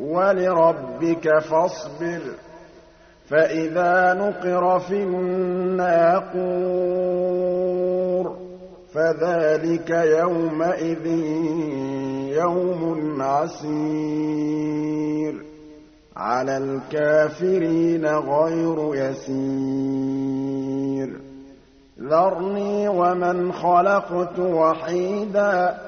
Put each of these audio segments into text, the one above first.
وَلِرَبِّكَ فَاصْبِرْ فَإِذَا نُقِرَ فِي النَّاقُورِ فَذَٰلِكَ يَوْمَئِذٍ يَوْمٌ عَسِيرٌ عَلَى الْكَافِرِينَ غَيْرُ يَسِيرٍ ذَرْنِي وَمَنْ خَلَقْتُ وَحِيدًا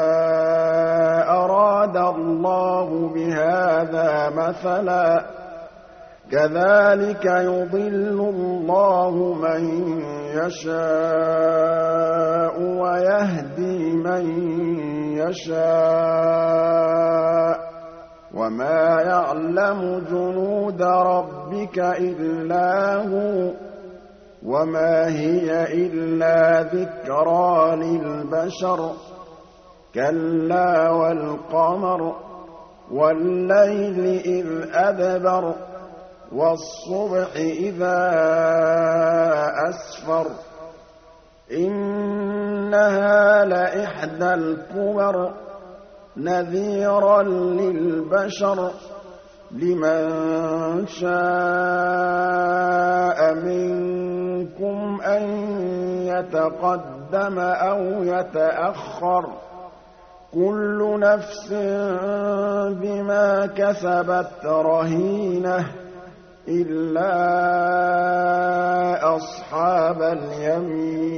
مَثَلًا ۚ كَذَٰلِكَ يُضِلُّ اللَّهُ مَن يَشَاءُ وَيَهْدِي مَن يَشَاءُ ۚ وَمَا يَعْلَمُ جُنُودَ رَبِّكَ إِلَّا هُوَ وَمَا هِيَ إِلَّا ذِكْرَىٰ لِلْبَشَرِ كَلَّا وَالْقَمَرِ وَاللَّيْلِ إِذْ أَدْبَرَ وَالصُّبْحِ إِذَا أَسْفَرَ إِنَّهَا لَإِحْدَى الْكُبَرِ نَذِيرًا لِّلْبَشَرِ لِمَن شَاءَ مِنكُمْ أَن يَتَقَدَّمَ أَوْ يَتَأَخَّرَ كُلُّ نَفْسٍ بِمَا كَسَبَتْ رَهِينَةٌ إِلَّا أَصْحَابَ الْيَمِينِ.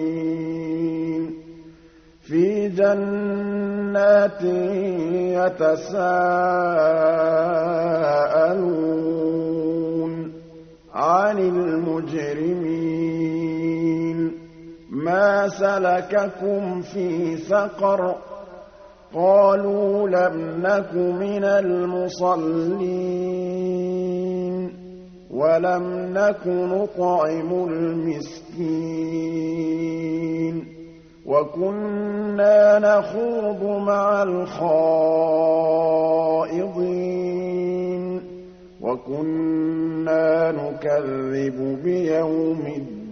فِي جَنَّاتٍ يَتَسَاءَلُونَ عَنِ الْمُجْرِمِينَ. مَا سَلَكَكُمْ فِي سَقَرَ قَالُوا لَمْ نَكُ مِنَ الْمُصَلِّينَ وَلَمْ نَكُ نُطْعِمُ الْمِسْكِينَ وَكُنَّا نَخُوضُ مَعَ الْخَائِضِينَ وَكُنَّا نُكَذِّبُ بِيَوْمِ الدِّينِ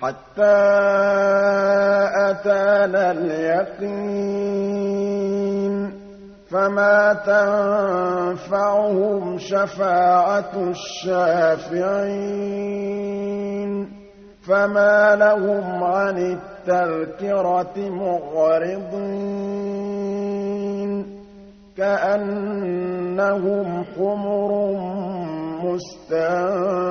حَتَّىٰ أَتَانَا الْيَقِينُ فَمَا تَنفَعُهُمْ شَفَاعَةُ الشَّافِعِينَ فَمَا لَهُمْ عَنِ التَّذْكِرَةِ مُعْرِضِينَ كَأَنَّهُمْ حُمُرٌ مُّسْتَنفِرَةٌ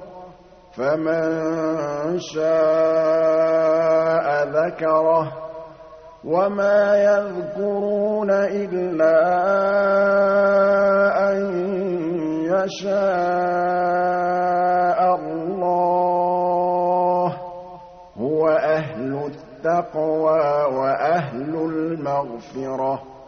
فَمَن شَاءَ ذَكَرَهُ وَمَا يَذْكُرُونَ إِلَّا أَن يَشَاءَ اللَّهُ ۚ. هُوَ أَهْلُ التَّقْوَىٰ وَأَهْلُ الْمَغْفِرَةِ.